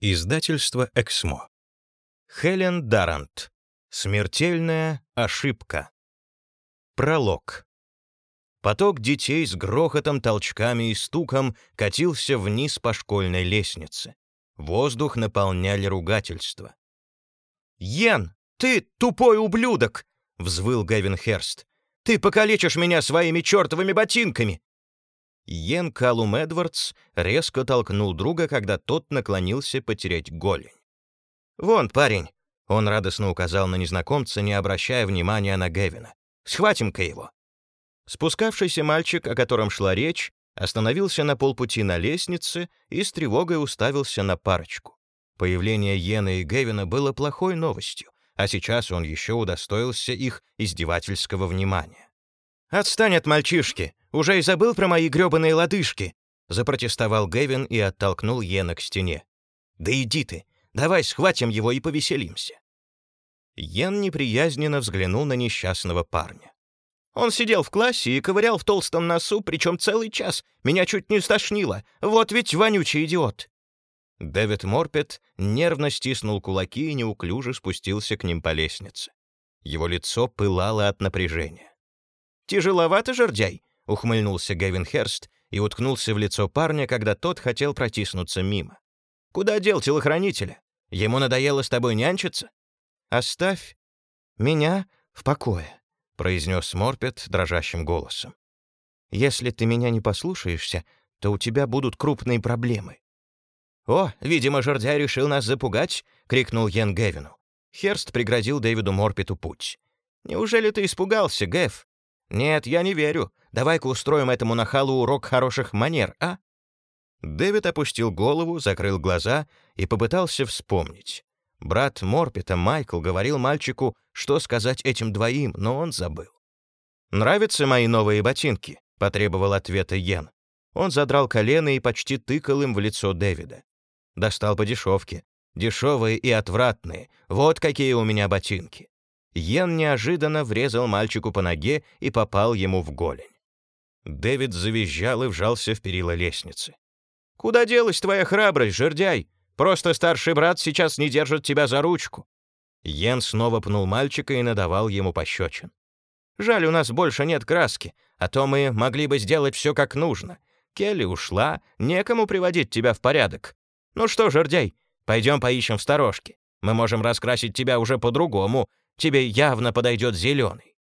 Издательство «Эксмо». Хелен Дарант. Смертельная ошибка. Пролог. Поток детей с грохотом, толчками и стуком катился вниз по школьной лестнице. Воздух наполняли ругательства. «Йен, ты тупой ублюдок!» — взвыл Гэвин Херст. «Ты покалечишь меня своими чертовыми ботинками!» Йен Калум Эдвардс резко толкнул друга, когда тот наклонился потерять голень. «Вон, парень!» — он радостно указал на незнакомца, не обращая внимания на Гевина. «Схватим-ка его!» Спускавшийся мальчик, о котором шла речь, остановился на полпути на лестнице и с тревогой уставился на парочку. Появление Йена и Гевина было плохой новостью, а сейчас он еще удостоился их издевательского внимания. «Отстань от мальчишки! Уже и забыл про мои грёбаные лодыжки!» Запротестовал Гэвин и оттолкнул Йена к стене. «Да иди ты! Давай схватим его и повеселимся!» Йен неприязненно взглянул на несчастного парня. Он сидел в классе и ковырял в толстом носу, причем целый час. Меня чуть не стошнило. Вот ведь вонючий идиот. Дэвид Морпет нервно стиснул кулаки и неуклюже спустился к ним по лестнице. Его лицо пылало от напряжения. «Тяжеловато, жердяй?» — ухмыльнулся Гэвин Херст и уткнулся в лицо парня, когда тот хотел протиснуться мимо. «Куда дел телохранителя? Ему надоело с тобой нянчиться?» «Оставь меня в покое», — произнес Морпет дрожащим голосом. «Если ты меня не послушаешься, то у тебя будут крупные проблемы». «О, видимо, жердяй решил нас запугать!» — крикнул Йен Гевину. Херст преградил Дэвиду Морпету путь. «Неужели ты испугался, Гэв? «Нет, я не верю. Давай-ка устроим этому нахалу урок хороших манер, а?» Дэвид опустил голову, закрыл глаза и попытался вспомнить. Брат Морпета, Майкл, говорил мальчику, что сказать этим двоим, но он забыл. «Нравятся мои новые ботинки?» — потребовал ответа Йен. Он задрал колено и почти тыкал им в лицо Дэвида. Достал по дешевке. Дешевые и отвратные. Вот какие у меня ботинки. Йен неожиданно врезал мальчику по ноге и попал ему в голень. Дэвид завизжал и вжался в перила лестницы. «Куда делась твоя храбрость, жердяй? Просто старший брат сейчас не держит тебя за ручку». Йен снова пнул мальчика и надавал ему пощечин. «Жаль, у нас больше нет краски, а то мы могли бы сделать все как нужно. Келли ушла, некому приводить тебя в порядок. Ну что, жердяй, пойдем поищем в сторожке. Мы можем раскрасить тебя уже по-другому, Тебе явно подойдет зеленый».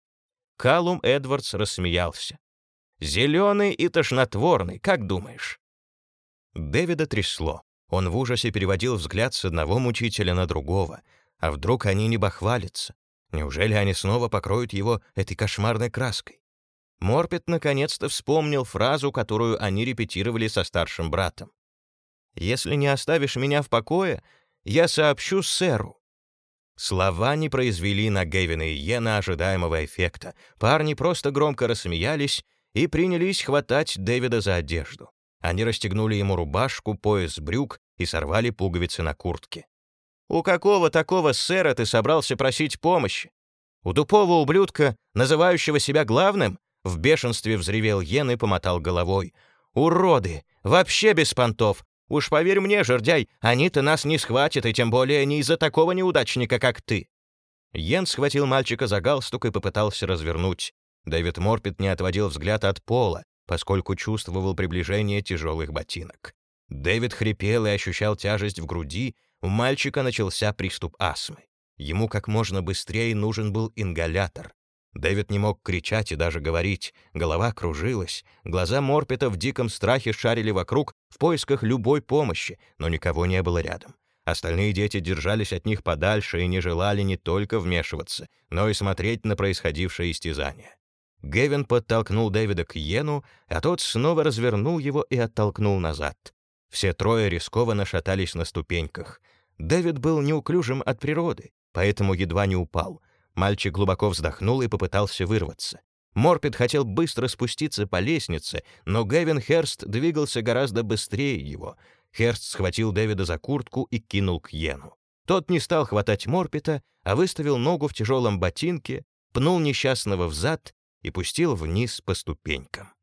Калум Эдвардс рассмеялся. «Зеленый и тошнотворный, как думаешь?» Дэвида трясло. Он в ужасе переводил взгляд с одного мучителя на другого. А вдруг они не бахвалятся? Неужели они снова покроют его этой кошмарной краской? Морпет наконец-то вспомнил фразу, которую они репетировали со старшим братом. «Если не оставишь меня в покое, я сообщу сэру». Слова не произвели на Гэвина и Йена ожидаемого эффекта. Парни просто громко рассмеялись и принялись хватать Дэвида за одежду. Они расстегнули ему рубашку, пояс брюк и сорвали пуговицы на куртке. «У какого такого сэра ты собрался просить помощи? У тупого ублюдка, называющего себя главным?» В бешенстве взревел Йен и помотал головой. «Уроды! Вообще без понтов! Уж поверь мне, жердяй, они-то нас не схватят, и тем более не из-за такого неудачника, как ты». Йен схватил мальчика за галстук и попытался развернуть. Дэвид Морпет не отводил взгляд от пола, поскольку чувствовал приближение тяжелых ботинок. Дэвид хрипел и ощущал тяжесть в груди, у мальчика начался приступ астмы. Ему как можно быстрее нужен был ингалятор. Дэвид не мог кричать и даже говорить. Голова кружилась. Глаза Морпета в диком страхе шарили вокруг в поисках любой помощи, но никого не было рядом. Остальные дети держались от них подальше и не желали не только вмешиваться, но и смотреть на происходившее истязание. Гевин подтолкнул Дэвида к Йену, а тот снова развернул его и оттолкнул назад. Все трое рискованно шатались на ступеньках. Дэвид был неуклюжим от природы, поэтому едва не упал — Мальчик глубоко вздохнул и попытался вырваться. Морпет хотел быстро спуститься по лестнице, но Гэвин Херст двигался гораздо быстрее его. Херст схватил Дэвида за куртку и кинул к Йену. Тот не стал хватать Морпета, а выставил ногу в тяжелом ботинке, пнул несчастного в зад и пустил вниз по ступенькам.